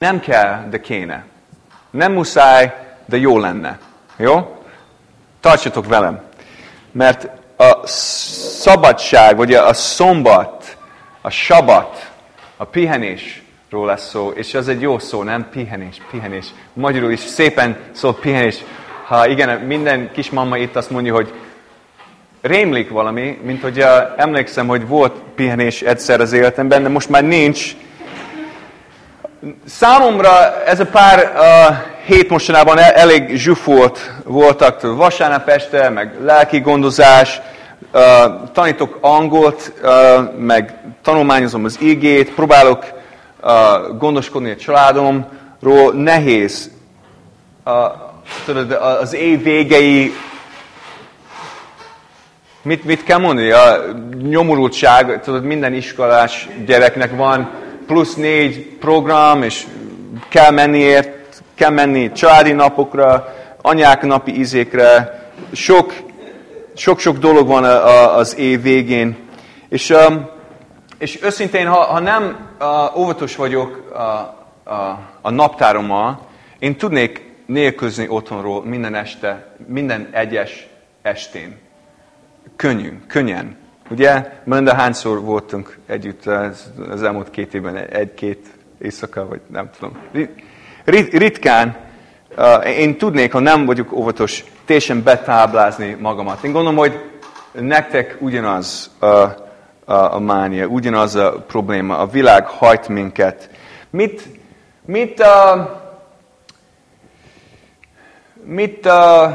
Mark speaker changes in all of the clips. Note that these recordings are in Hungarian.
Speaker 1: Nem kell, de kéne. Nem muszáj, de jó lenne. Jó? Tartsatok velem. Mert a szabadság, vagy a szombat, a sabat, a pihenésről lesz szó, és az egy jó szó, nem? Pihenés, pihenés. Magyarul is szépen szól pihenés. Ha igen, minden kismama itt azt mondja, hogy rémlik valami, mint hogy emlékszem, hogy volt pihenés egyszer az életemben, de most már nincs, Számomra ez a pár uh, hét mostanában elég zsufult voltak, vasárnap este, meg lelki gondozás, tanítok angolt, meg tanulmányozom az igét, próbálok gondoskodni a családomról, nehéz. Az év végei Mit, mit kell mondani? A nyomorultság, tudod, minden iskolás gyereknek van plusz négy program, és kell menni ért, kell menni családi napokra, anyák napi izékre, sok, sok-sok dolog van a, a, az év végén. És, um, és őszintén, ha, ha nem uh, óvatos vagyok a, a, a naptárommal, én tudnék nélküzni otthonról minden este, minden egyes estén. Könnyű, könnyen. Ugye, Melinda, hányszor voltunk együtt az, elmúlt két évben, egy-két éjszaka, vagy nem tudom. Rit, ritkán én tudnék, ha nem vagyok óvatos, teljesen betáblázni magamat. Én gondolom, hogy nektek ugyanaz a, a, a mánia, ugyanaz a probléma. A világ hajt minket. Mit, mit, uh, mit uh,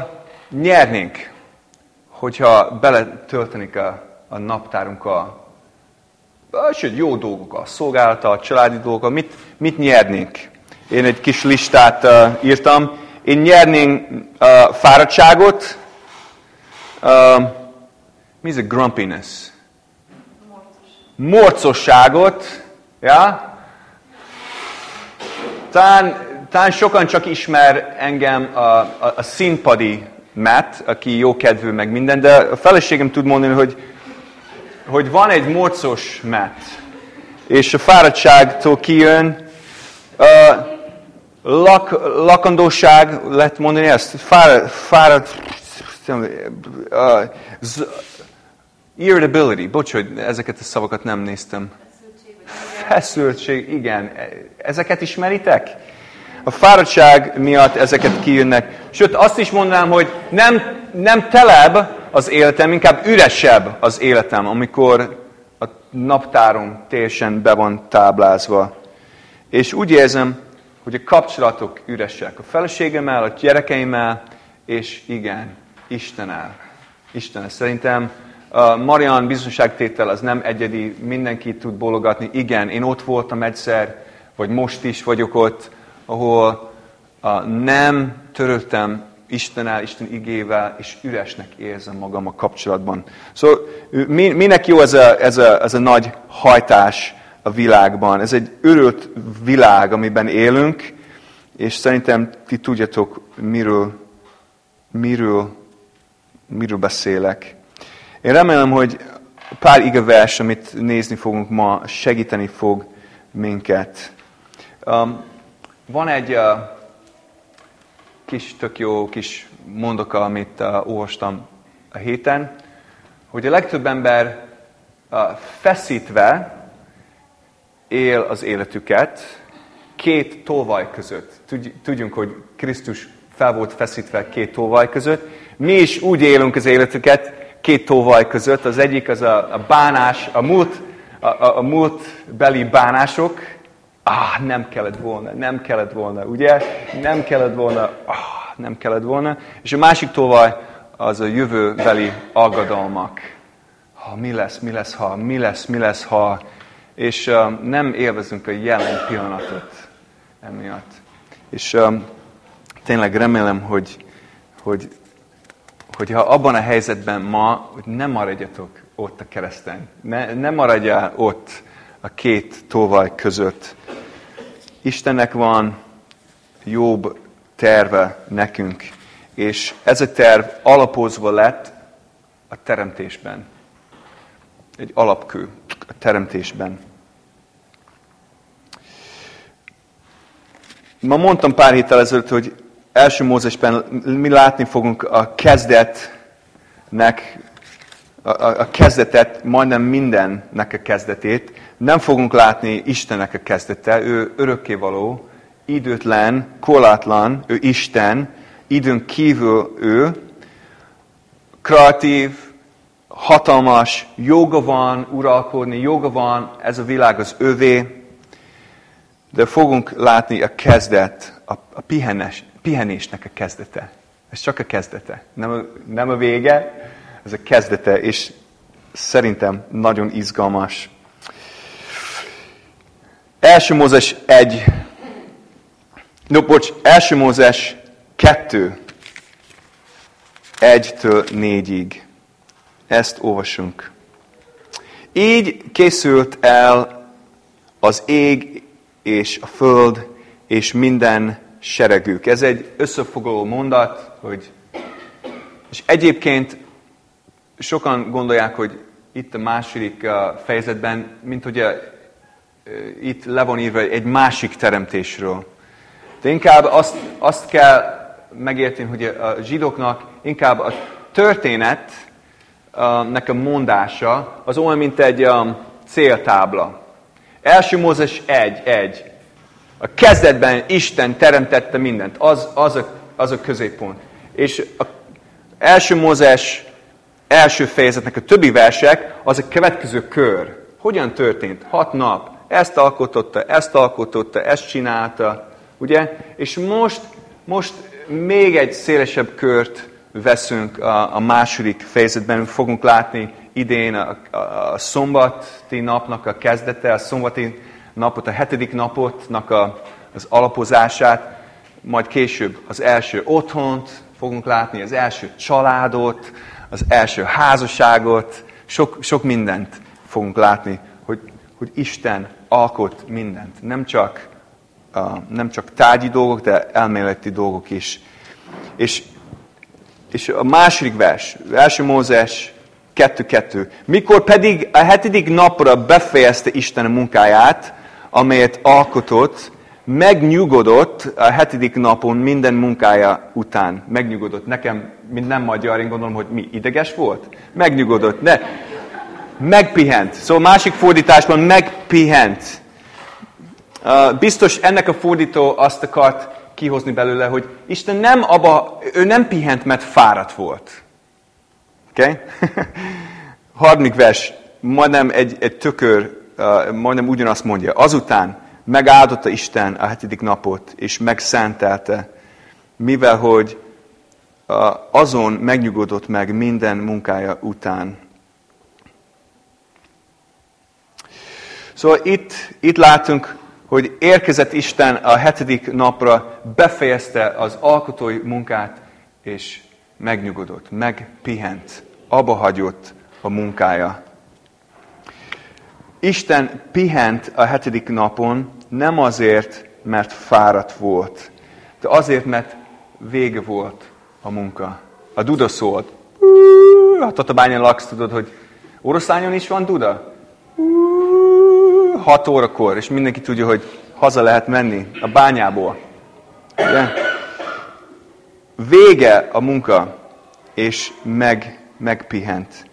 Speaker 1: nyernénk, hogyha beletöltenik a a naptárunkkal, sőt, jó dolgokkal, szolgálata, családi dolgokkal, mit, mit nyernénk? Én egy kis listát uh, írtam. Én nyernénk uh, fáradtságot. Uh, mi ez a grumpiness? Morcosságot. Ja? Talán, talán sokan csak ismer engem a, a, a színpadi Matt, aki jó kedvű meg minden, de a feleségem tud mondani, hogy hogy van egy morcos met, és a fáradtságtól kijön, uh, lak, lakandóság, lehet mondani ezt, fárad, fárad uh, irritability, bocs, hogy ezeket a szavakat nem néztem. Feszültség, igen. Ezeket ismeritek? A fáradtság miatt ezeket kijönnek. Sőt, azt is mondanám, hogy nem, nem telebb, az életem, inkább üresebb az életem, amikor a naptárom teljesen be van táblázva. És úgy érzem, hogy a kapcsolatok üresek. A feleségemmel, a gyerekeimmel, és igen, Istennel. Istennel. Szerintem a Marian bizonságtétel az nem egyedi, mindenki tud bologatni. Igen, én ott voltam egyszer, vagy most is vagyok ott, ahol nem törődtem Istennel, Isten igével, és üresnek érzem magam a kapcsolatban. Szóval mi, minek jó ez a, ez, a, ez a nagy hajtás a világban? Ez egy örült világ, amiben élünk, és szerintem ti tudjatok, miről, miről, miről beszélek. Én remélem, hogy pár igevers, amit nézni fogunk ma, segíteni fog minket. Um, van egy uh, kis, tök jó kis mondoka, amit uh, olvastam a héten, hogy a legtöbb ember uh, feszítve él az életüket két tolvaj között. Tudjunk, hogy Krisztus fel volt feszítve két tolvaj között. Mi is úgy élünk az életüket két tolvaj között. Az egyik az a, a bánás, a múlt, a, a, a múlt beli bánások, ah, nem kellett volna, nem kellett volna, ugye? Nem kellett volna, ah, nem kellett volna. És a másik tovaj az a jövőbeli aggodalmak. Ha mi lesz, mi lesz, ha, mi lesz, mi lesz, ha. És uh, nem élvezünk a jelen pillanatot emiatt. És um, tényleg remélem, hogy, hogy, hogy ha abban a helyzetben ma, hogy nem maradjatok ott a kereszten. Ne, ne maradjál ott a két tóvaj között. Istennek van jobb terve nekünk, és ez a terv alapozva lett a teremtésben. Egy alapkő a teremtésben. Ma mondtam pár héttel ezelőtt, hogy első Mózesben mi látni fogunk a kezdetnek, a, a, a kezdetet, majdnem mindennek a kezdetét. Nem fogunk látni Istennek a kezdete, ő örökkévaló, időtlen, korlátlan, ő Isten, időn kívül ő, kreatív, hatalmas, joga van uralkodni, joga van, ez a világ az övé, de fogunk látni a kezdet, a, a pihenes, pihenésnek a kezdete. Ez csak a kezdete, nem a, nem a vége, ez a kezdete, és szerintem nagyon izgalmas. Első Mózes 1, no, bocs, első Mózes 2, 1-től 4-ig. Ezt olvasunk. Így készült el az ég és a föld és minden seregük. Ez egy összefoglaló mondat, hogy és egyébként sokan gondolják, hogy itt a második fejezetben, mint hogy a, itt le van írva egy másik teremtésről. De inkább azt, azt kell megérteni, hogy a zsidóknak inkább a történetnek a mondása az olyan, mint egy céltábla. Első Mózes 1, 1. A kezdetben Isten teremtette mindent. Az, az, a, az a középpont. És a első Mózes első fejezetnek a többi versek, az a következő kör. Hogyan történt? Hat nap. Ezt alkototta, ezt alkototta, ezt csinálta. Ugye? És most, most még egy szélesebb kört veszünk a, a második fejezetben. Fogunk látni idén a, a, a szombati napnak a kezdete, a szombati napot, a hetedik napotnak a, az alapozását, majd később az első otthont fogunk látni, az első családot, az első házasságot, sok, sok mindent fogunk látni, hogy, hogy Isten alkot mindent. Nem csak, uh, nem csak tárgyi dolgok, de elméleti dolgok is. És, és a második vers, első Mózes 2.2. Mikor pedig a hetedik napra befejezte Isten a munkáját, amelyet alkotott, megnyugodott a hetedik napon minden munkája után. Megnyugodott. Nekem, mint nem magyar, én gondolom, hogy mi, ideges volt? Megnyugodott. Ne. Megpihent. Szóval másik fordításban megpihent. Biztos ennek a fordító azt akart kihozni belőle, hogy Isten nem abba, ő nem pihent, mert fáradt volt. Oké? Okay? Harmadik vers, majdnem egy, egy tökör, majdnem ugyanazt mondja. Azután megáldotta Isten a hetedik napot, és megszentelte, mivel hogy azon megnyugodott meg minden munkája után. Szóval itt, itt látunk, hogy érkezett Isten a hetedik napra, befejezte az alkotói munkát, és megnyugodott, megpihent, abba hagyott a munkája. Isten pihent a hetedik napon nem azért, mert fáradt volt, de azért, mert vége volt a munka. A duda szólt. A bányán laksz, tudod, hogy oroszlányon is van duda? 6 órakor, és mindenki tudja, hogy haza lehet menni a bányából. Ugye? Vége a munka, és meg, megpihent.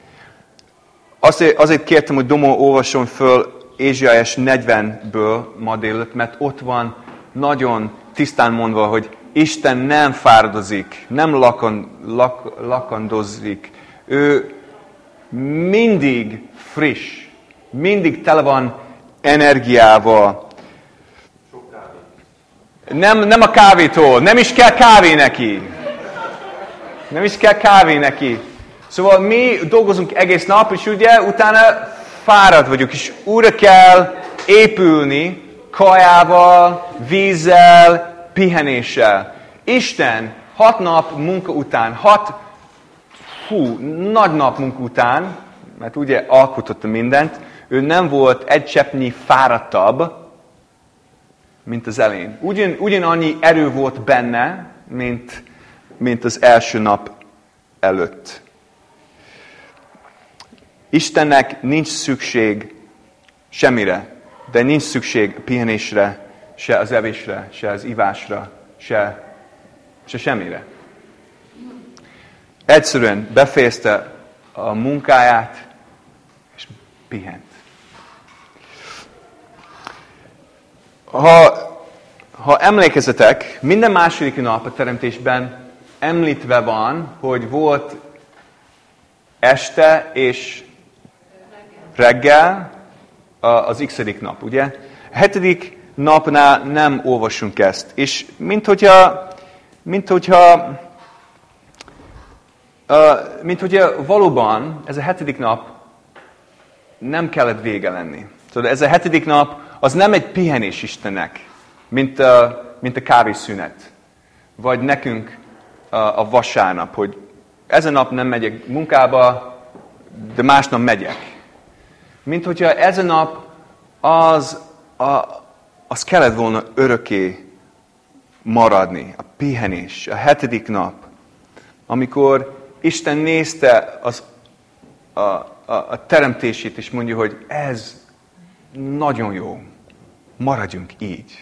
Speaker 1: Azért, azért kértem, hogy Domó olvasson föl Ézsiás 40-ből ma délután, mert ott van nagyon tisztán mondva, hogy Isten nem fáradozik, nem lakan, lak, lakandozik. Ő mindig friss, mindig tele van energiával. Nem, nem a kávétól, nem is kell kávé neki. Nem is kell kávé neki. Szóval mi dolgozunk egész nap, és ugye utána fáradt vagyunk, és újra kell épülni kajával, vízzel, pihenéssel. Isten hat nap munka után, hat hú, nagy nap munka után, mert ugye alkototta mindent, ő nem volt egy cseppnyi fáradtabb, mint az elén. Ugyan, ugyanannyi erő volt benne, mint, mint az első nap előtt. Istennek nincs szükség semmire, de nincs szükség pihenésre se az evésre, se az ivásra, se, se semmire. Egyszerűen befejezte a munkáját, és pihent. Ha, ha emlékezetek, minden második nap a teremtésben említve van, hogy volt este és reggel az x nap, ugye? A hetedik napnál nem olvasunk ezt. És mint hogyha, mint hogyha, mint hogyha valóban ez a hetedik nap nem kellett vége lenni. Tudod, ez a hetedik nap az nem egy pihenés Istennek, mint a, mint a kávészünet. Vagy nekünk a, a vasárnap, hogy ezen nap nem megyek munkába, de másnap megyek. Mint hogyha ezen nap az, a, az kellett volna öröké maradni, a pihenés, a hetedik nap, amikor Isten nézte az, a, a, a teremtését, és mondja, hogy ez nagyon jó. Maradjunk így.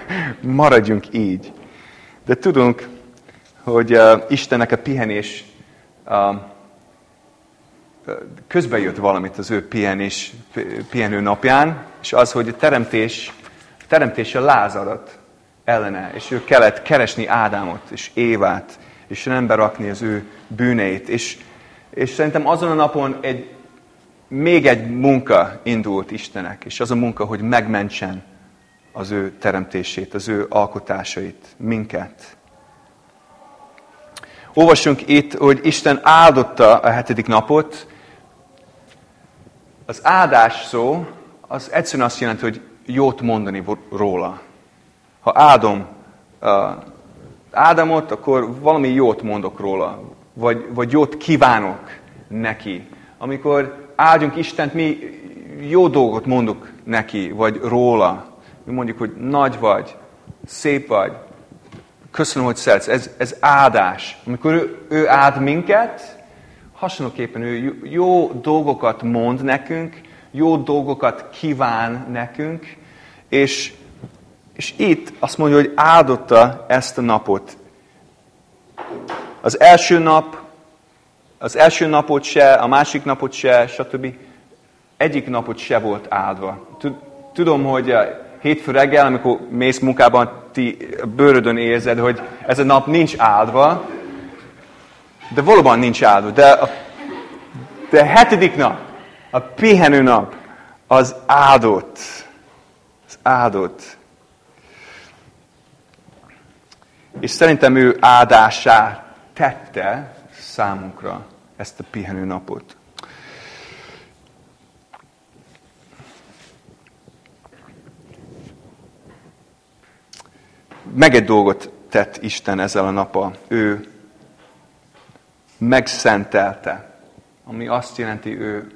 Speaker 1: Maradjunk így. De tudunk, hogy uh, Istennek a pihenés uh, közben jött valamit az ő pihenés, pihenő napján, és az, hogy a teremtés, a teremtés a lázadat ellene, és ő kellett keresni Ádámot és Évát, és rendbe rakni az ő bűneit. És, és szerintem azon a napon egy, még egy munka indult Istenek, és az a munka, hogy megmentsen az ő teremtését, az ő alkotásait, minket. Olvasunk itt, hogy Isten áldotta a hetedik napot. Az áldás szó, az egyszerűen azt jelenti, hogy jót mondani róla. Ha áldom uh, Ádámot, akkor valami jót mondok róla, vagy, vagy jót kívánok neki. Amikor áldjunk Istent, mi jó dolgot mondunk neki, vagy róla. Mi mondjuk, hogy nagy vagy, szép vagy, köszönöm, hogy szeretsz. Ez, ez áldás. Amikor ő, ő áld minket, hasonlóképpen ő jó dolgokat mond nekünk, jó dolgokat kíván nekünk, és, és itt azt mondja, hogy áldotta ezt a napot. Az első nap, az első napot se, a másik napot se, stb. Egyik napot se volt áldva. Tudom, hogy hétfő reggel, amikor mész munkában, ti bőrödön érzed, hogy ez a nap nincs áldva, de valóban nincs áldva. De a, de a hetedik nap, a pihenő nap, az áldott. Az áldott. És szerintem ő áldásá tette számunkra ezt a pihenő napot. meg egy dolgot tett Isten ezzel a nappal. Ő megszentelte, ami azt jelenti, ő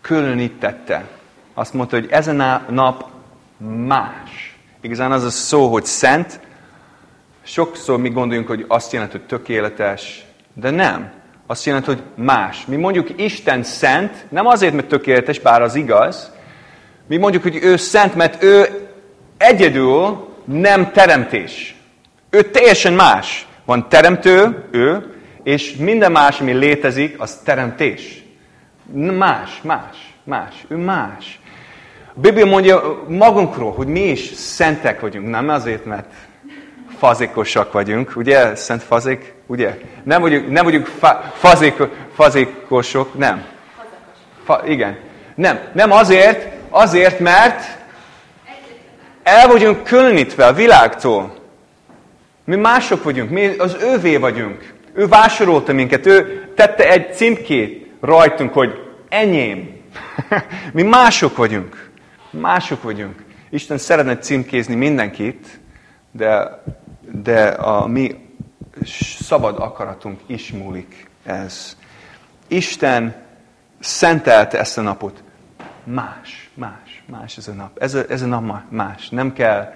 Speaker 1: különítette. Azt mondta, hogy ezen a nap más. Igazán az a szó, hogy szent, sokszor mi gondoljunk, hogy azt jelenti, hogy tökéletes, de nem. Azt jelenti, hogy más. Mi mondjuk Isten szent, nem azért, mert tökéletes, bár az igaz. Mi mondjuk, hogy ő szent, mert ő egyedül nem teremtés. Ő teljesen más. Van teremtő, ő, és minden más, ami létezik, az teremtés. Más, más, más. Ő más. A Biblia mondja magunkról, hogy mi is szentek vagyunk. Nem azért, mert fazékosak vagyunk, ugye? Szent fazék, ugye? Nem vagyunk, nem vagyunk fa, fazék, fazékosok, nem. Fa, igen. Nem, nem azért, azért, mert el vagyunk különítve a világtól. Mi mások vagyunk, mi az ővé vagyunk. Ő vásárolta minket, ő tette egy címkét rajtunk, hogy enyém. mi mások vagyunk. Mások vagyunk. Isten szeretne címkézni mindenkit, de, de a mi szabad akaratunk is múlik ez. Isten szentelte ezt a napot. Más, más más ez a nap. Ez a, ez a nap más. Nem kell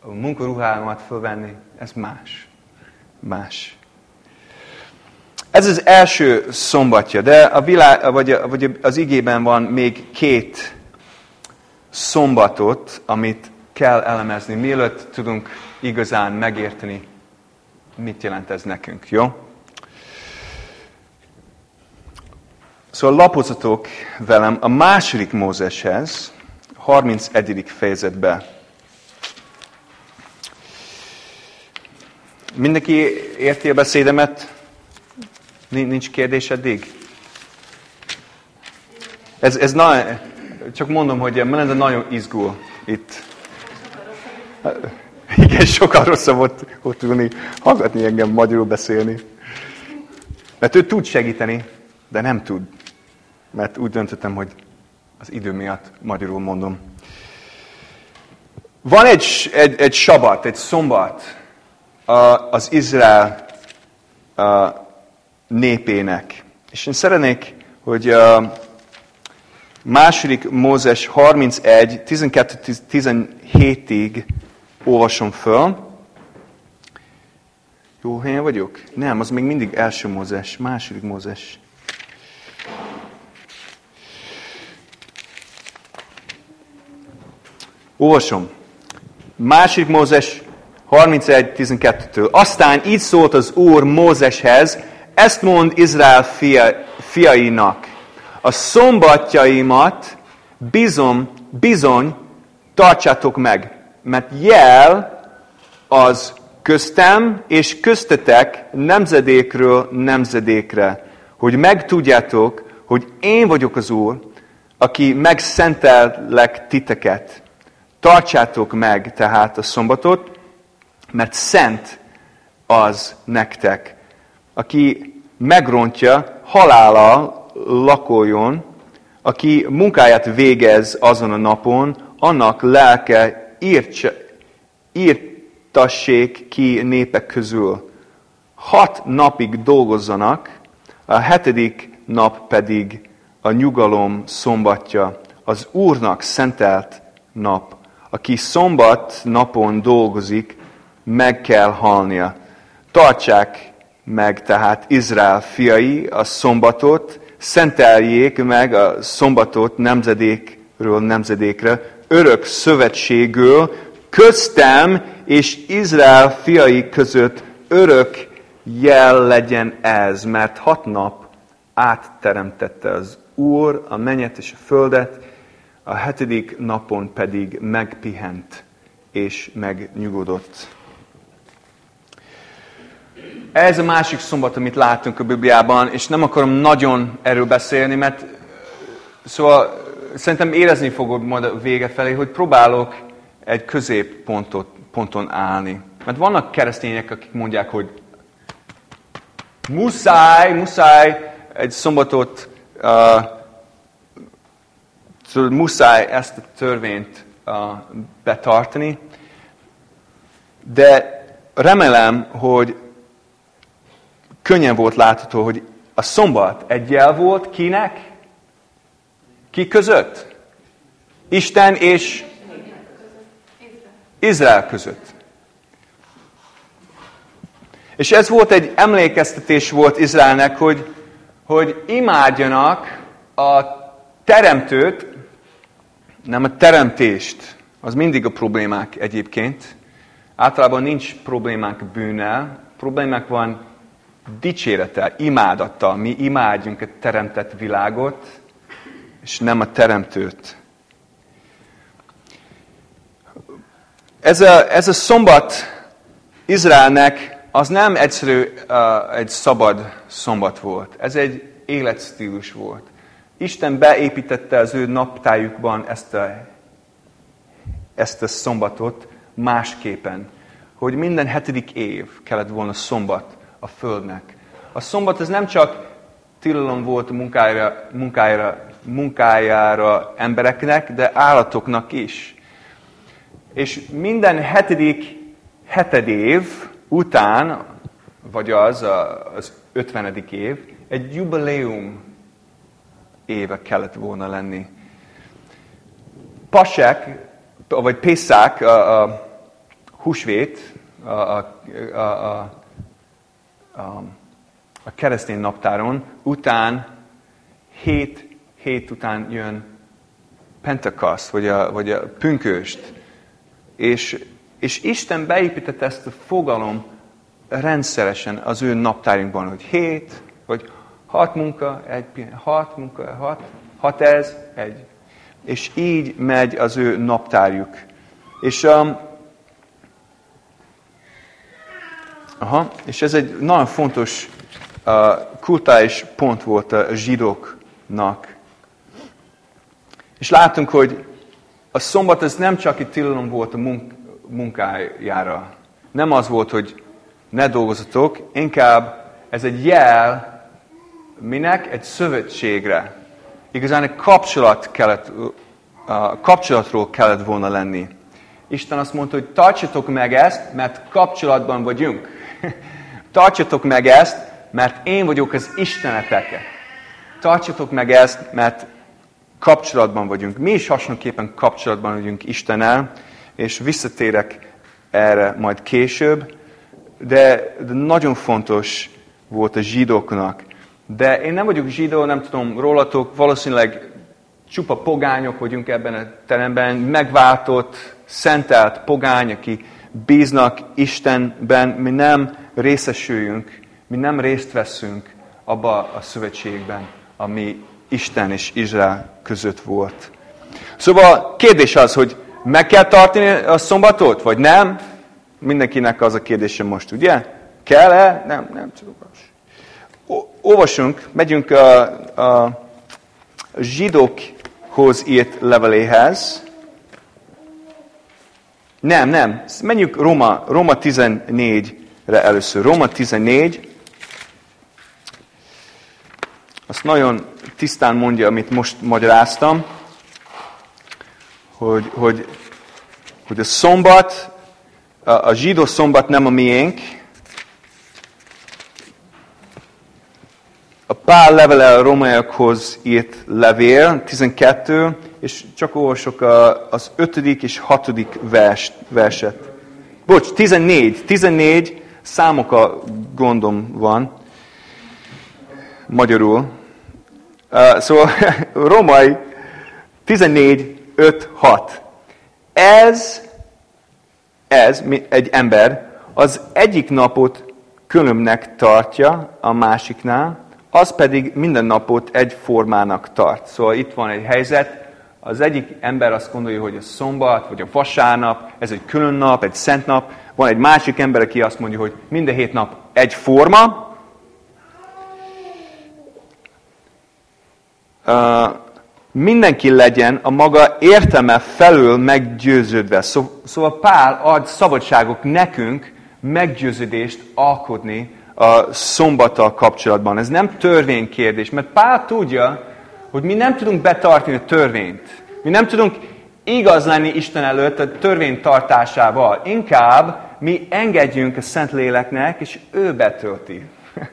Speaker 1: a munkaruhámat fölvenni, ez más. Más. Ez az első szombatja, de a világ, vagy, vagy az igében van még két szombatot, amit kell elemezni, mielőtt tudunk igazán megérteni, mit jelent ez nekünk, jó? Szóval lapozatok velem a második Mózeshez, 31. fejezetbe. Mindenki érti a beszédemet? Nincs kérdés eddig? Ez, ez na, csak mondom, hogy Melinda nagyon izgul itt. Igen, sokkal rosszabb volt ott ülni, hallgatni engem magyarul beszélni. Mert ő tud segíteni, de nem tud. Mert úgy döntöttem, hogy az idő miatt magyarul mondom. Van egy, egy, egy sabat, egy szombat az Izrael népének. És én szeretnék, hogy második Mózes 31, 12-17-ig olvasom föl. Jó helyen vagyok? Nem, az még mindig első Mózes, második Mózes. Olvasom. Második Mózes 31.12-től. Aztán így szólt az Úr Mózeshez, ezt mond Izrael fia, fiainak. A szombatjaimat bizony, bizony tartsátok meg, mert jel az köztem és köztetek nemzedékről nemzedékre, hogy megtudjátok, hogy én vagyok az Úr, aki megszentellek titeket. Tartsátok meg tehát a szombatot, mert szent az nektek. Aki megrontja, halála lakoljon, aki munkáját végez azon a napon, annak lelke írtsa, írtassék ki népek közül. Hat napig dolgozzanak, a hetedik nap pedig a nyugalom szombatja, az Úrnak szentelt nap. Aki szombat napon dolgozik, meg kell halnia. Tartsák meg tehát Izrael fiai a szombatot, szenteljék meg a szombatot nemzedékről nemzedékre, örök szövetségül, köztem és Izrael fiai között örök jel legyen ez, mert hat nap átteremtette az Úr a mennyet és a földet, a hetedik napon pedig megpihent és megnyugodott. Ez a másik szombat, amit látunk a Bibliában, és nem akarom nagyon erről beszélni, mert szóval szerintem érezni fogod majd a vége felé, hogy próbálok egy középpontot, ponton állni. Mert vannak keresztények, akik mondják, hogy muszáj, muszáj egy szombatot, uh, muszáj ezt a törvényt uh, betartani, de remélem, hogy könnyen volt látható, hogy a szombat egy jel volt kinek? Ki között? Isten és Izrael között. És ez volt egy emlékeztetés volt Izraelnek, hogy, hogy imádjanak a teremtőt, nem a teremtést. Az mindig a problémák egyébként. Általában nincs problémák bűnnel, problémák van dicsérettel, imádattal. Mi imádjunk a teremtett világot, és nem a teremtőt. Ez a, ez a szombat Izraelnek az nem egyszerű uh, egy szabad szombat volt. Ez egy életstílus volt. Isten beépítette az ő naptájukban ezt a, ezt a szombatot másképpen, hogy minden hetedik év kellett volna szombat a Földnek. A szombat ez nem csak tilalom volt a munkájára, munkájára, munkájára embereknek, de állatoknak is. És minden hetedik hetedév után, vagy az az ötvenedik év, egy jubileum éve kellett volna lenni. Pasek, vagy Pészák, a, a húsvét, a, a, a, a a, a keresztény naptáron, után, hét hét után jön Pentecost, vagy a, vagy a pünköst. És, és Isten beépítette ezt a fogalom rendszeresen az ő naptárjunkban, hogy hét, vagy hat munka, egy hat munka, hat, hat ez, egy. És így megy az ő naptárjuk. És, um, aha, és ez egy nagyon fontos uh, kultális pont volt a zsidóknak. És látunk, hogy a szombat ez nem csak egy tilalom volt a munk munkájára. Nem az volt, hogy ne dolgozatok, inkább ez egy jel, minek? Egy szövetségre. Igazán egy kapcsolat kellett, uh, kapcsolatról kellett volna lenni. Isten azt mondta, hogy tartsatok meg ezt, mert kapcsolatban vagyunk. tartsatok meg ezt, mert én vagyok az Istenetek. Tartsatok meg ezt, mert kapcsolatban vagyunk. Mi is hasonlóképpen kapcsolatban vagyunk Istennel, és visszatérek erre majd később, de, de nagyon fontos volt a zsidóknak. De én nem vagyok zsidó, nem tudom rólatok, valószínűleg csupa pogányok vagyunk ebben a teremben, megváltott, szentelt pogány, aki bíznak Istenben, mi nem részesüljünk, mi nem részt veszünk abba a szövetségben, ami Isten és Izrael között volt. Szóval kérdés az, hogy meg kell tartani a szombatot, vagy nem? Mindenkinek az a kérdése most, ugye? Kell-e? Nem, nem tudom. Olvasunk, megyünk a, a zsidókhoz írt leveléhez. Nem, nem. Menjünk Róma, Róma 14-re először. Róma 14. Azt nagyon tisztán mondja, amit most magyaráztam, hogy, hogy, hogy a szombat, a, a zsidó szombat nem a miénk, a Pál levele a romaiakhoz írt levél, 12, és csak olvasok az 5. és 6. Vers, verset. Bocs, 14, 14 számok a gondom van, magyarul. Uh, szóval romai 14, 5, 6. Ez, ez egy ember az egyik napot különbnek tartja a másiknál, az pedig minden napot egy formának tart. Szóval itt van egy helyzet, az egyik ember azt gondolja, hogy a szombat, vagy a vasárnap, ez egy külön nap, egy szent nap. Van egy másik ember, aki azt mondja, hogy minden hét nap egy forma. Uh, mindenki legyen a maga értelme felől meggyőződve. Szóval Pál ad szabadságok nekünk meggyőződést alkotni a szombattal kapcsolatban. Ez nem törvénykérdés, mert Pál tudja, hogy mi nem tudunk betartani a törvényt. Mi nem tudunk igaz lenni Isten előtt a törvény tartásával. Inkább mi engedjünk a Szentléleknek, és ő betölti.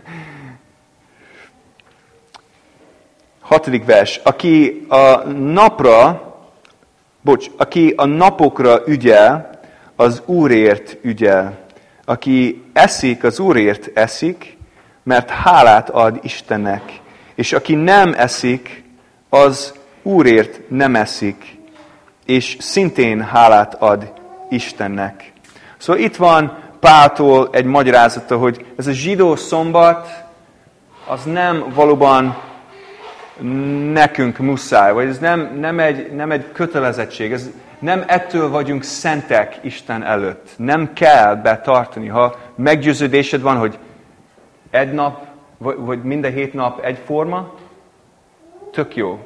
Speaker 1: Hatodik vers. Aki a napra, bocs, aki a napokra ügyel, az Úrért ügyel. Aki eszik, az Úrért eszik, mert hálát ad Istennek. És aki nem eszik, az Úrért nem eszik, és szintén hálát ad Istennek. Szóval itt van Páltól egy magyarázata, hogy ez a zsidó szombat, az nem valóban nekünk muszáj, vagy ez nem, nem, egy, nem egy kötelezettség, ez nem ettől vagyunk szentek Isten előtt. Nem kell betartani. Ha meggyőződésed van, hogy egy nap, vagy minden hét nap egyforma, tök jó.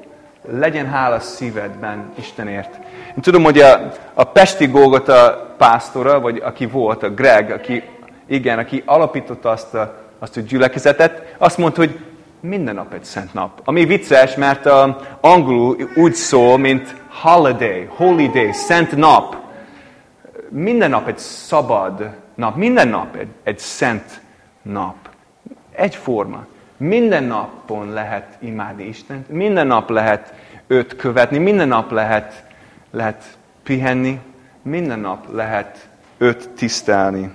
Speaker 1: Legyen hála szívedben Istenért. Én tudom, hogy a, a Pesti Golgota pásztora, vagy aki volt, a Greg, aki, igen, aki alapította azt a, azt a gyülekezetet, azt mondta, hogy minden nap egy szent nap. Ami vicces, mert a angolul úgy szól, mint holiday, holiday, szent nap. Minden nap egy szabad nap, minden nap egy, egy szent nap. Egyforma. Minden napon lehet imádni Istent, minden nap lehet őt követni, minden nap lehet, lehet pihenni, minden nap lehet őt tisztelni.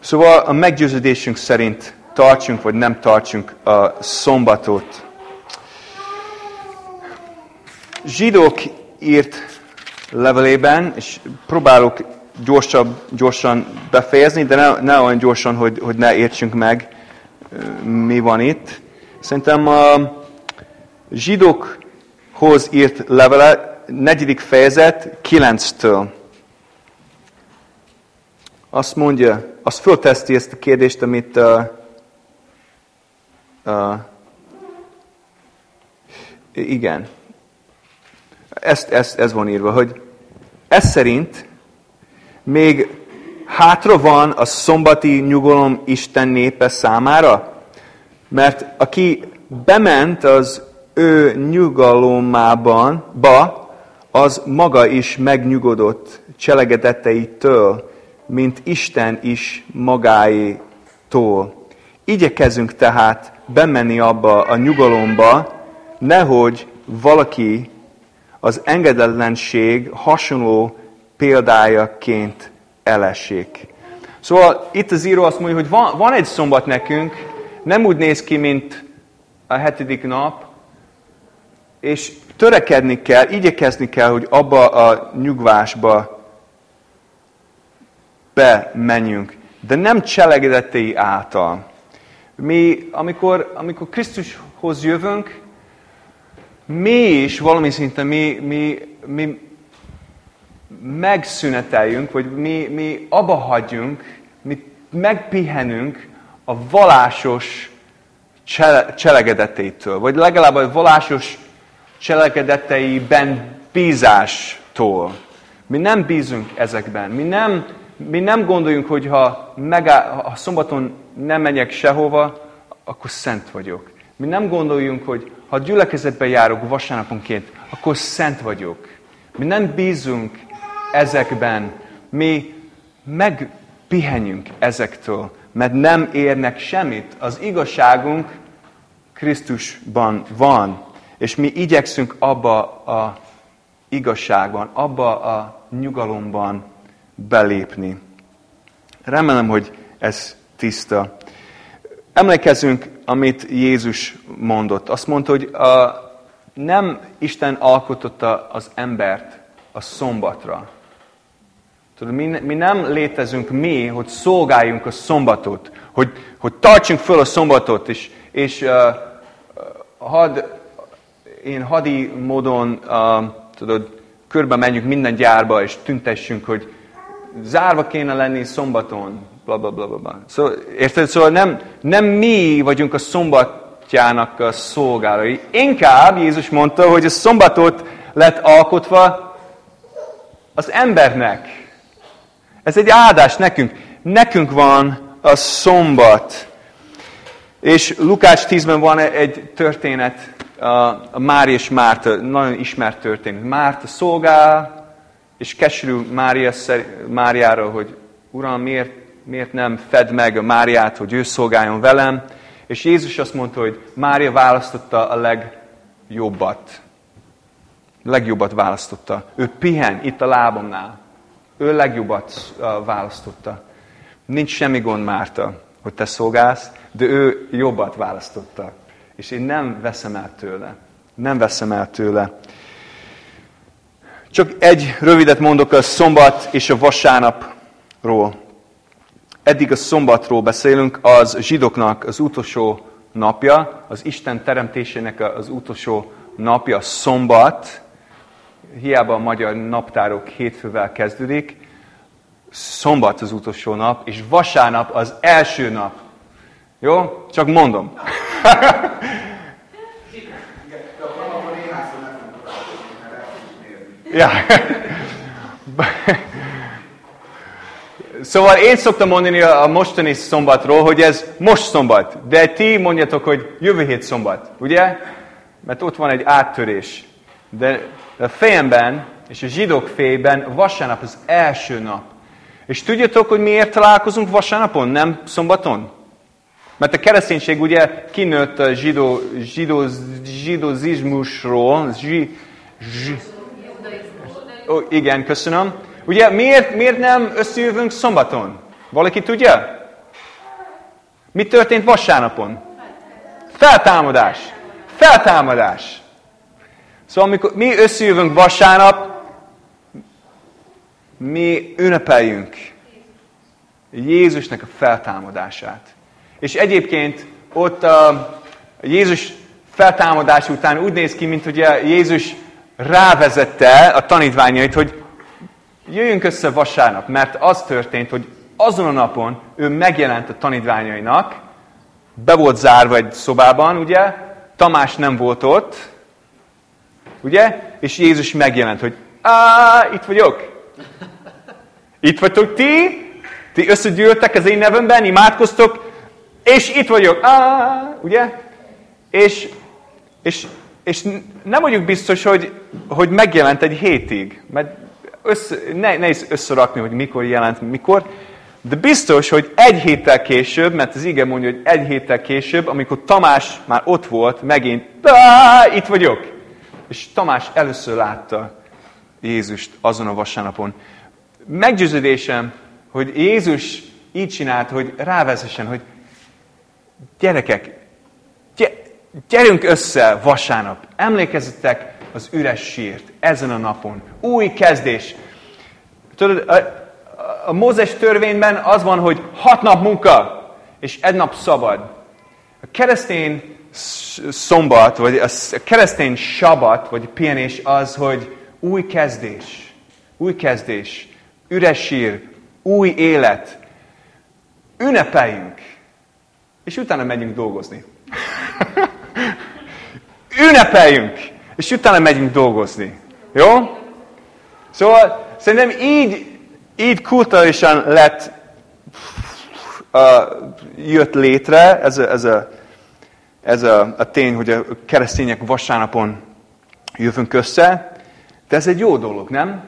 Speaker 1: Szóval a meggyőződésünk szerint tartsunk vagy nem tartsunk a szombatot. Zsidók írt levelében, és próbálok gyorsabb, gyorsan befejezni, de ne, ne olyan gyorsan, hogy, hogy ne értsünk meg, mi van itt. Szerintem a zsidókhoz írt levele, negyedik fejezet, kilenctől. Azt mondja, azt fölteszti ezt a kérdést, amit uh, uh, igen. Ezt, ezt, ez van írva, hogy ez szerint még hátra van a szombati nyugalom Isten népe számára? Mert aki bement az ő nyugalomában, ba, az maga is megnyugodott cselegedeteitől, mint Isten is magáétól. Igyekezünk tehát bemenni abba a nyugalomba, nehogy valaki az engedetlenség hasonló példájaként elessék. Szóval itt az író azt mondja, hogy van, van egy szombat nekünk, nem úgy néz ki, mint a hetedik nap, és törekedni kell, igyekezni kell, hogy abba a nyugvásba bemenjünk. De nem cselekedetei által. Mi, amikor, amikor Krisztushoz jövünk, mi is valami szinten mi, mi, mi megszüneteljünk, vagy mi, mi abba hagyjunk, mi megpihenünk a valásos csele, cselekedetétől, vagy legalább a valásos cselekedeteiben bízástól. Mi nem bízunk ezekben. Mi nem, mi nem gondoljunk, hogy ha, megáll, ha szombaton nem megyek sehova, akkor szent vagyok. Mi nem gondoljunk, hogy ha gyülekezetben járok vasárnaponként, akkor szent vagyok. Mi nem bízunk ezekben. Mi megpihenjünk ezektől, mert nem érnek semmit. Az igazságunk Krisztusban van, és mi igyekszünk abba a igazságban, abba a nyugalomban belépni. Remélem, hogy ez tiszta. Emlékezzünk, amit Jézus mondott. Azt mondta, hogy a, nem Isten alkototta az embert a szombatra. Tudod, mi, mi nem létezünk mi, hogy szolgáljunk a szombatot, hogy, hogy tartsunk föl a szombatot, és, és uh, had, én hadi módon, uh, tudod, körbe menjünk minden gyárba, és tüntessünk, hogy zárva kéne lenni szombaton, bla bla bla bla. Szóval, érted? Szóval nem, nem mi vagyunk a szombatjának a szolgálói. Inkább Jézus mondta, hogy a szombatot lett alkotva az embernek. Ez egy áldás nekünk. Nekünk van a szombat. És Lukács 10-ben van egy történet, a Mária és Márta, nagyon ismert történet. Márta szolgál, és keserű Mária, Máriára, hogy Uram, miért, miért nem fed meg Máriát, hogy ő szolgáljon velem? És Jézus azt mondta, hogy Mária választotta a legjobbat legjobbat választotta. Ő pihen itt a lábomnál. Ő legjobbat választotta. Nincs semmi gond, Márta, hogy te szolgálsz, de ő jobbat választotta. És én nem veszem el tőle. Nem veszem el tőle. Csak egy rövidet mondok a szombat és a vasárnapról. Eddig a szombatról beszélünk, az zsidoknak az utolsó napja, az Isten teremtésének az utolsó napja, szombat, hiába a magyar naptárok hétfővel kezdődik, szombat az utolsó nap, és vasárnap az első nap. Jó? Csak mondom. ja. Szóval én szoktam mondani a mostani szombatról, hogy ez most szombat, de ti mondjatok, hogy jövő hét szombat, ugye? Mert ott van egy áttörés. De a fejemben és a zsidók fejében vasárnap az első nap. És tudjátok, hogy miért találkozunk vasárnapon, nem szombaton? Mert a kereszténység ugye kinőtt a zsidó, zsidó, zsidózizmusról. Zsi, zsi, ó, igen, köszönöm. Ugye miért, miért nem összejövünk szombaton? Valaki tudja? Mi történt vasárnapon? Feltámadás. Feltámadás. Szóval amikor mi összejövünk vasárnap, mi ünnepeljünk Jézusnak a feltámadását. És egyébként ott a Jézus feltámadás után úgy néz ki, mint ugye Jézus rávezette a tanítványait, hogy jöjjünk össze vasárnap, mert az történt, hogy azon a napon ő megjelent a tanítványainak, be volt zárva egy szobában, ugye, Tamás nem volt ott, ugye, és Jézus megjelent, hogy á, itt vagyok. Itt vagytok ti, ti összegyűltek az én nevemben, imádkoztok, és itt vagyok. Á, ugye? És, és, és nem vagyok biztos, hogy, hogy megjelent egy hétig, mert össze, ne, nehéz összerakni, hogy mikor jelent, mikor, de biztos, hogy egy héttel később, mert az ige mondja, hogy egy héttel később, amikor Tamás már ott volt, megint, itt vagyok. És Tamás először látta Jézust azon a vasárnapon. Meggyőződésem, hogy Jézus így csinált, hogy rávezessen, hogy gyerekek, gyerünk össze vasárnap, emlékezzetek az üres sírt ezen a napon. Új kezdés. Tudod, a, a Mózes törvényben az van, hogy hat nap munka, és egy nap szabad. A keresztény szombat, vagy a keresztény sabat, vagy pihenés az, hogy új kezdés. Új kezdés. Üres sír. Új élet. Ünnepeljünk. És utána megyünk dolgozni. Ünnepeljünk. És utána megyünk dolgozni. Jó? Szóval szerintem így, így kulturálisan lett, uh, jött létre ez a, ez a, ez a, a tény, hogy a keresztények vasárnapon jövünk össze, de ez egy jó dolog, nem?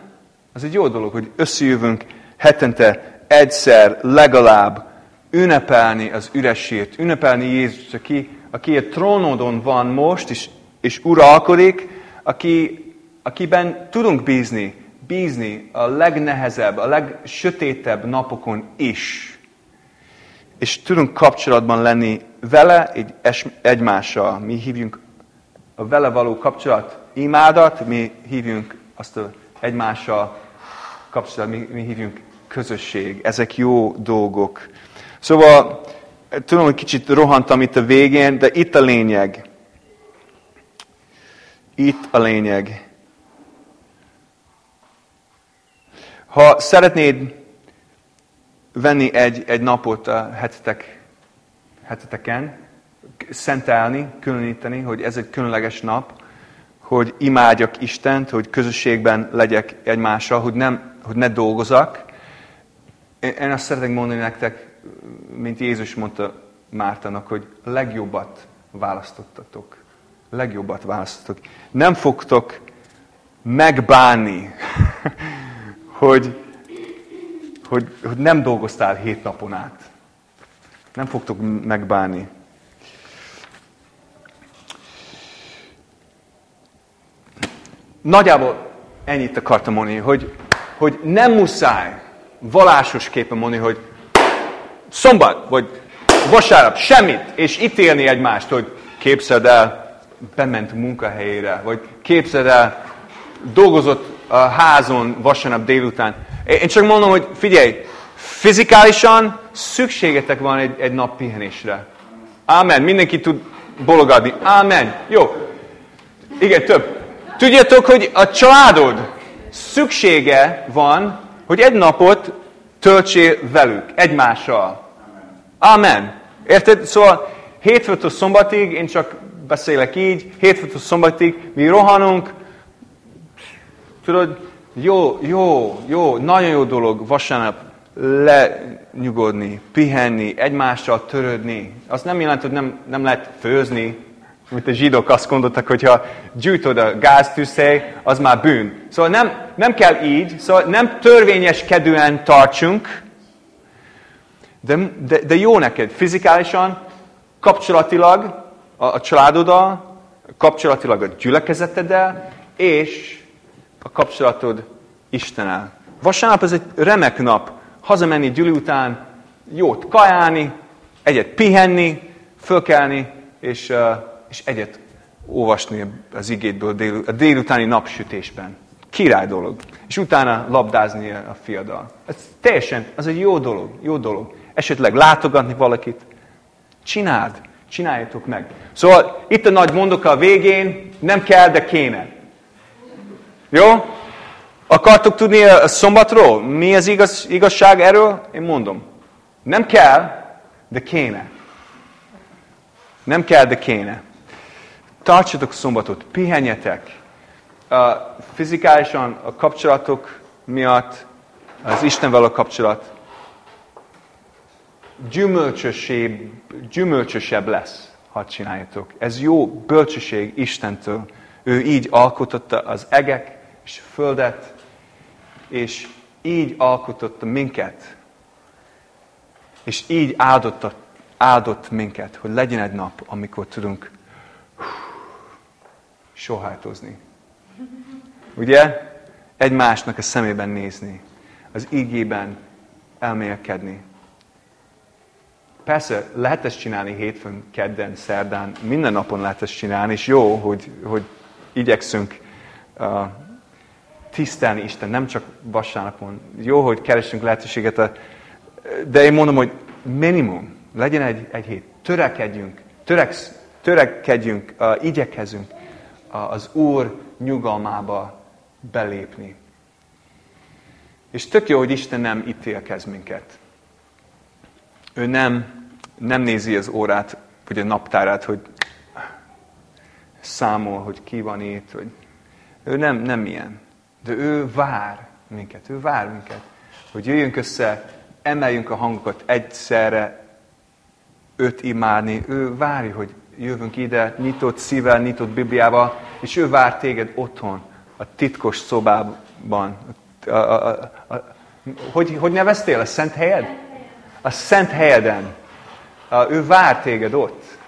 Speaker 1: Ez egy jó dolog, hogy összejövünk hetente egyszer legalább ünnepelni az üresét, ünnepelni Jézus, aki, aki a trónodon van most, és, és uralkodik, aki, akiben tudunk bízni, bízni a legnehezebb, a legsötétebb napokon is. És tudunk kapcsolatban lenni vele, egy, egymással. Mi hívjunk a vele való kapcsolat imádat, mi hívjunk azt a egymással kapcsolat, mi, mi hívjunk közösség. Ezek jó dolgok. Szóval tudom, hogy kicsit rohantam itt a végén, de itt a lényeg. Itt a lényeg. Ha szeretnéd venni egy, egy napot a hetetek, heteteken, szentelni, különíteni, hogy ez egy különleges nap, hogy imádjak Istent, hogy közösségben legyek egymással, hogy, nem, hogy ne dolgozak. Én azt szeretnék mondani nektek, mint Jézus mondta Mártanak, hogy legjobbat választottatok. Legjobbat választottatok. Nem fogtok megbánni, hogy, hogy, hogy nem dolgoztál hét napon át. Nem fogtok megbánni. Nagyjából ennyit akartam mondani, hogy, hogy nem muszáj valásos képen mondani, hogy szombat, vagy vasárnap, semmit, és ítélni egymást, hogy képzeld el, bement munkahelyére, vagy képzeld el, dolgozott a házon vasárnap délután. Én csak mondom, hogy figyelj, fizikálisan szükségetek van egy, egy nap pihenésre. Amen. Mindenki tud bologadni. Amen. Jó. Igen, több. Tudjátok, hogy a családod szüksége van, hogy egy napot töltsél velük, egymással. Amen. Érted? Szóval hétfőtől szombatig, én csak beszélek így, hétfőtől szombatig mi rohanunk, tudod, jó, jó, jó, nagyon jó dolog vasárnap lenyugodni, pihenni, egymással törődni. Az nem jelent, hogy nem, nem lehet főzni, mint a zsidók azt gondoltak, hogy ha gyűjtöd a gáztűzhely, az már bűn. Szóval nem, nem kell így, szóval nem törvényeskedően tartsunk, de, de, de jó neked fizikálisan, kapcsolatilag a, a családoddal, kapcsolatilag a gyülekezeteddel, és a kapcsolatod Istennel. Vasárnap ez egy remek nap. Hazamenni gyüli után, jót kajálni, egyet pihenni, fölkelni, és, uh, és egyet olvasni az igétből a délutáni napsütésben. király dolog. És utána labdázni a fiadal. Ez teljesen, az egy jó dolog, jó dolog. Esetleg látogatni valakit. Csináld, csináljátok meg. Szóval itt a nagy mondoka a végén, nem kell, de kéne. Jó? Akartok tudni a szombatról? Mi az igaz, igazság erről? Én mondom. Nem kell, de kéne. Nem kell, de kéne. Tartsatok szombatot, pihenjetek. A fizikálisan a kapcsolatok miatt, az Istenvel a kapcsolat gyümölcsösebb, gyümölcsösebb lesz, ha csináljátok. Ez jó bölcsesség Istentől. Ő így alkototta az egek és a földet, és így alkototta minket. És így áldotta, áldott minket, hogy legyen egy nap, amikor tudunk sohajtozni. Ugye? Egymásnak a szemében nézni. Az ígében elmélkedni. Persze, lehet ezt csinálni hétfőn, kedden, szerdán, minden napon lehet ezt csinálni, és jó, hogy, hogy igyekszünk uh, tisztelni Isten, nem csak vasárnapon. Jó, hogy keresünk lehetőséget, de én mondom, hogy minimum, legyen egy, egy hét. Törekedjünk, töreksz, törekedjünk, uh, igyekezünk uh, az Úr nyugalmába belépni. És tök jó, hogy Isten nem ítélkez minket. Ő nem, nem nézi az órát, vagy a naptárát, hogy számol, hogy ki van itt, hogy ő nem, nem ilyen. De ő vár minket, ő vár minket, hogy jöjjünk össze, emeljünk a hangokat egyszerre, öt imádni. Ő várja, hogy jövünk ide, nyitott szívvel, nyitott Bibliával, és ő vár téged otthon, a titkos szobában. A, a, a, a, hogy, hogy neveztél? A szent helyed? A szent helyeden. A, ő vár téged ott.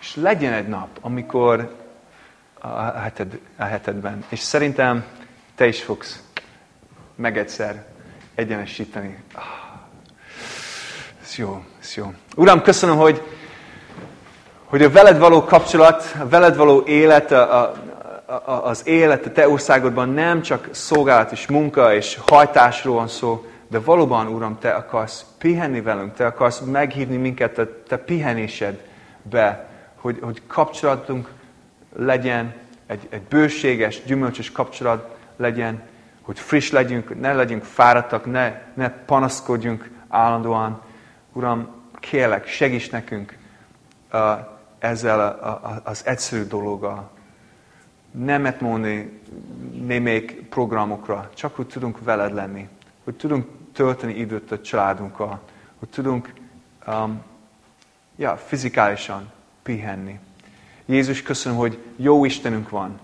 Speaker 1: És legyen egy nap, amikor a, heted, a hetedben, és szerintem te is fogsz meg egyszer egyenesíteni. Ah, ez jó, ez jó. Uram, köszönöm, hogy, hogy a veled való kapcsolat, a veled való élet, a, a, a, az élet a te országodban nem csak szolgálat és munka és hajtásról van szó, de valóban, Uram, Te akarsz pihenni velünk, Te akarsz meghívni minket a Te pihenésedbe, hogy, hogy kapcsolatunk legyen, egy, egy bőséges, gyümölcsös kapcsolat legyen, hogy friss legyünk, ne legyünk fáradtak, ne, ne panaszkodjunk állandóan. Uram, kérlek, segíts nekünk uh, ezzel a, a, az egyszerű dologgal. Nemet mondani némelyik programokra, csak hogy tudunk veled lenni, hogy tudunk tölteni időt a családunkkal, hogy tudunk um, ja, fizikálisan pihenni. Jézus, köszönöm, hogy jó Istenünk van.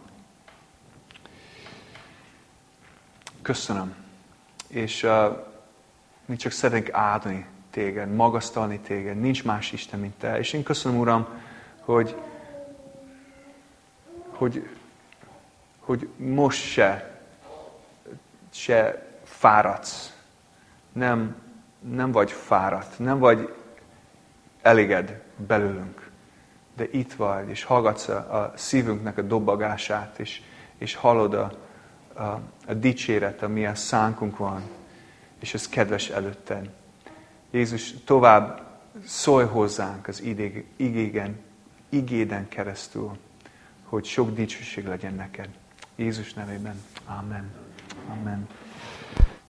Speaker 1: Köszönöm. És uh, mi csak szeretnénk áldani téged, magasztalni téged. Nincs más Isten, mint te. És én köszönöm, Uram, hogy, hogy, hogy most se, se fáradsz. Nem, nem vagy fáradt, nem vagy eléged belőlünk de itt vagy, és hallgatsz a, a szívünknek a dobagását, és, és hallod a, a, a dicséret, ami a szánkunk van, és ez kedves előtted. Jézus, tovább szólj hozzánk az idég, igégen, igéden keresztül, hogy sok dicsőség legyen neked. Jézus nevében. Amen. Amen.